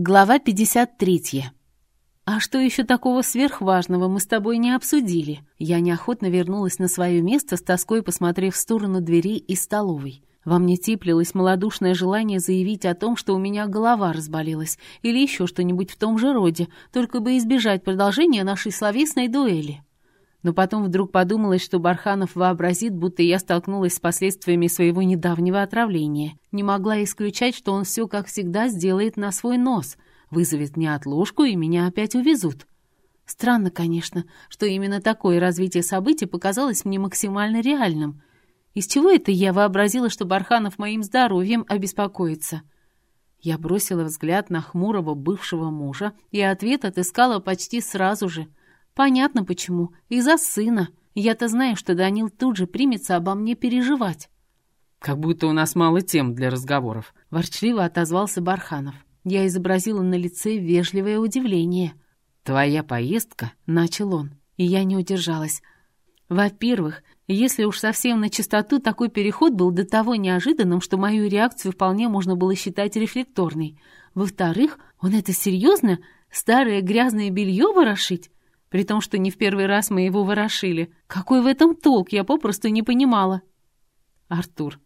Глава 53. «А что еще такого сверхважного мы с тобой не обсудили?» Я неохотно вернулась на свое место, с тоской посмотрев в сторону дверей из столовой. Во мне теплилось малодушное желание заявить о том, что у меня голова разболелась, или еще что-нибудь в том же роде, только бы избежать продолжения нашей словесной дуэли. Но потом вдруг подумалось, что Барханов вообразит, будто я столкнулась с последствиями своего недавнего отравления. Не могла исключать, что он все, как всегда, сделает на свой нос, вызовет мне отложку и меня опять увезут. Странно, конечно, что именно такое развитие событий показалось мне максимально реальным. Из чего это я вообразила, что Барханов моим здоровьем обеспокоится? Я бросила взгляд на хмурого бывшего мужа и ответ отыскала почти сразу же — Понятно почему. Из-за сына. Я-то знаю, что Данил тут же примется обо мне переживать. «Как будто у нас мало тем для разговоров», — ворчливо отозвался Барханов. Я изобразила на лице вежливое удивление. «Твоя поездка?» — начал он, и я не удержалась. Во-первых, если уж совсем на чистоту, такой переход был до того неожиданным, что мою реакцию вполне можно было считать рефлекторной. Во-вторых, он это серьезно? Старое грязное белье ворошить? При том, что не в первый раз мы его ворошили. Какой в этом толк, я попросту не понимала. Артур,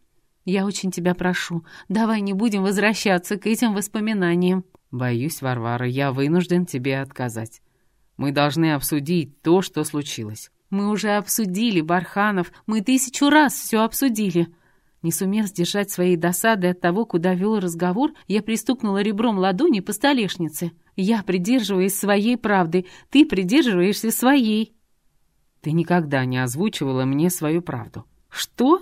я очень тебя прошу, давай не будем возвращаться к этим воспоминаниям. Боюсь, Варвара, я вынужден тебе отказать. Мы должны обсудить то, что случилось. Мы уже обсудили, Барханов, мы тысячу раз все обсудили. Не сумев сдержать своей досады от того, куда вел разговор, я пристукнула ребром ладони по столешнице. Я придерживаюсь своей правды, ты придерживаешься своей. Ты никогда не озвучивала мне свою правду. Что?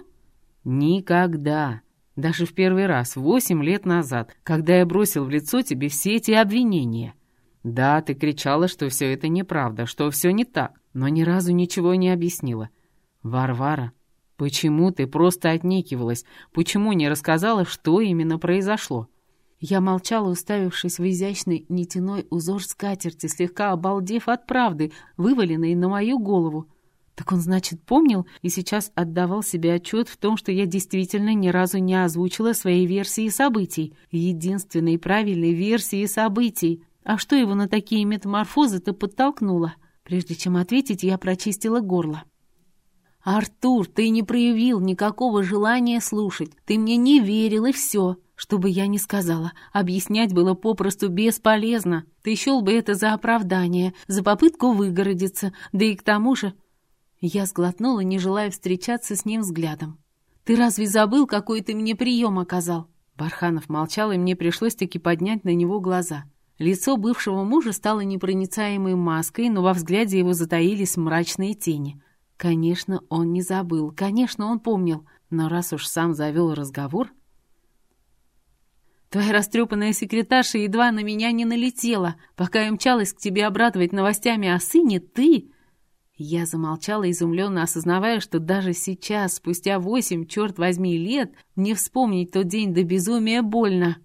Никогда. Даже в первый раз, восемь лет назад, когда я бросил в лицо тебе все эти обвинения. Да, ты кричала, что все это неправда, что все не так, но ни разу ничего не объяснила. Варвара, почему ты просто отнекивалась? Почему не рассказала, что именно произошло? Я молчала, уставившись в изящный нитяной узор скатерти, слегка обалдев от правды, вываленной на мою голову. Так он, значит, помнил и сейчас отдавал себе отчет в том, что я действительно ни разу не озвучила своей версии событий, единственной правильной версии событий. А что его на такие метаморфозы-то подтолкнуло? Прежде чем ответить, я прочистила горло. «Артур, ты не проявил никакого желания слушать. Ты мне не верил, и все. Что бы я ни сказала, объяснять было попросту бесполезно. Ты счел бы это за оправдание, за попытку выгородиться, да и к тому же... Я сглотнула, не желая встречаться с ним взглядом. «Ты разве забыл, какой ты мне прием оказал?» Барханов молчал, и мне пришлось-таки поднять на него глаза. Лицо бывшего мужа стало непроницаемой маской, но во взгляде его затаились мрачные тени. Конечно, он не забыл, конечно, он помнил, но раз уж сам завел разговор, Твоя растрепанная секретарша едва на меня не налетела. Пока я мчалась к тебе обрадовать новостями о сыне, ты...» Я замолчала, изумленно осознавая, что даже сейчас, спустя восемь, черт возьми, лет, мне вспомнить тот день до безумия больно.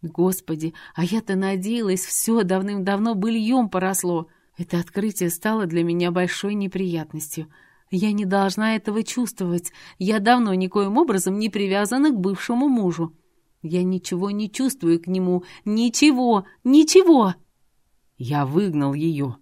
Господи, а я-то надеялась, все давным-давно быльем поросло. Это открытие стало для меня большой неприятностью. Я не должна этого чувствовать. Я давно никоим образом не привязана к бывшему мужу. Я ничего не чувствую к нему. Ничего, ничего. Я выгнал ее.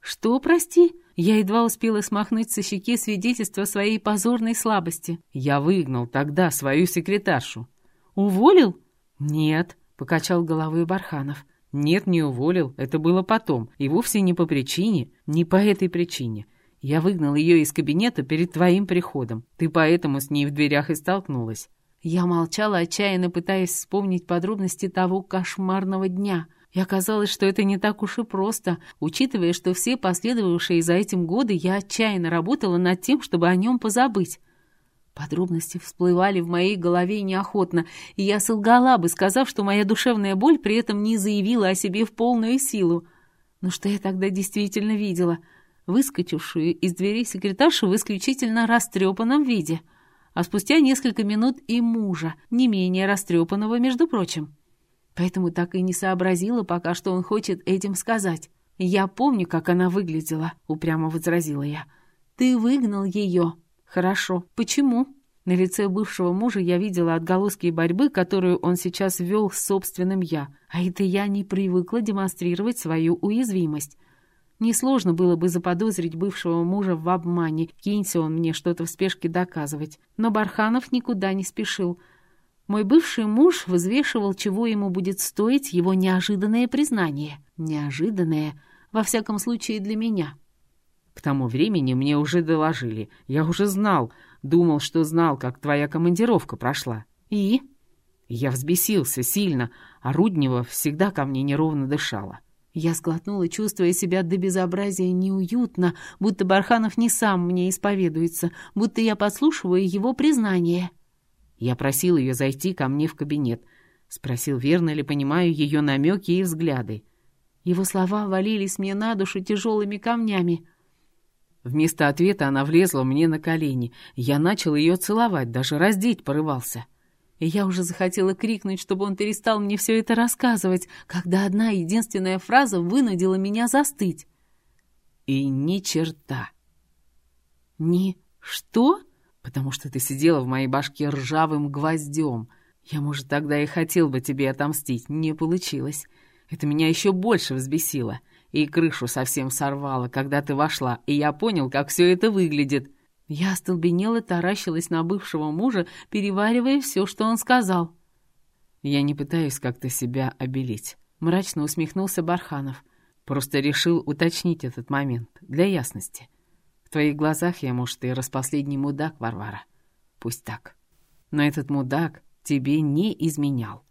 Что, прости? Я едва успела смахнуть со щеки свидетельство своей позорной слабости. Я выгнал тогда свою секретаршу. Уволил? Нет, покачал головой Барханов. Нет, не уволил, это было потом, и вовсе не по причине, не по этой причине. Я выгнал ее из кабинета перед твоим приходом. Ты поэтому с ней в дверях и столкнулась. Я молчала, отчаянно пытаясь вспомнить подробности того кошмарного дня. И оказалось, что это не так уж и просто, учитывая, что все последовавшие за этим годы я отчаянно работала над тем, чтобы о нем позабыть. Подробности всплывали в моей голове неохотно, и я солгала бы, сказав, что моя душевная боль при этом не заявила о себе в полную силу. Но что я тогда действительно видела? Выскочившую из дверей секретаршу в исключительно растрепанном виде — а спустя несколько минут и мужа, не менее растрепанного, между прочим. Поэтому так и не сообразила пока, что он хочет этим сказать. «Я помню, как она выглядела», — упрямо возразила я. «Ты выгнал ее». «Хорошо. Почему?» На лице бывшего мужа я видела отголоски борьбы, которую он сейчас вел с собственным «я», а это я не привыкла демонстрировать свою уязвимость. Несложно было бы заподозрить бывшего мужа в обмане, кинься он мне что-то в спешке доказывать. Но Барханов никуда не спешил. Мой бывший муж взвешивал, чего ему будет стоить его неожиданное признание. Неожиданное, во всяком случае, для меня. К тому времени мне уже доложили. Я уже знал, думал, что знал, как твоя командировка прошла. И? Я взбесился сильно, а Руднева всегда ко мне неровно дышала. Я сглотнула, чувствуя себя до безобразия неуютно, будто Барханов не сам мне исповедуется, будто я подслушиваю его признание. Я просил ее зайти ко мне в кабинет. Спросил, верно ли понимаю ее намеки и взгляды. Его слова валились мне на душу тяжелыми камнями. Вместо ответа она влезла мне на колени. Я начал ее целовать, даже раздеть порывался и я уже захотела крикнуть, чтобы он перестал мне все это рассказывать, когда одна единственная фраза вынудила меня застыть. «И ни черта!» «Ни что?» «Потому что ты сидела в моей башке ржавым гвоздем. Я, может, тогда и хотел бы тебе отомстить, не получилось. Это меня еще больше взбесило, и крышу совсем сорвало, когда ты вошла, и я понял, как все это выглядит». Я остолбенела, таращилась на бывшего мужа, переваривая все, что он сказал. «Я не пытаюсь как-то себя обелить», — мрачно усмехнулся Барханов. «Просто решил уточнить этот момент, для ясности. В твоих глазах я, может, и распоследний мудак, Варвара. Пусть так. Но этот мудак тебе не изменял».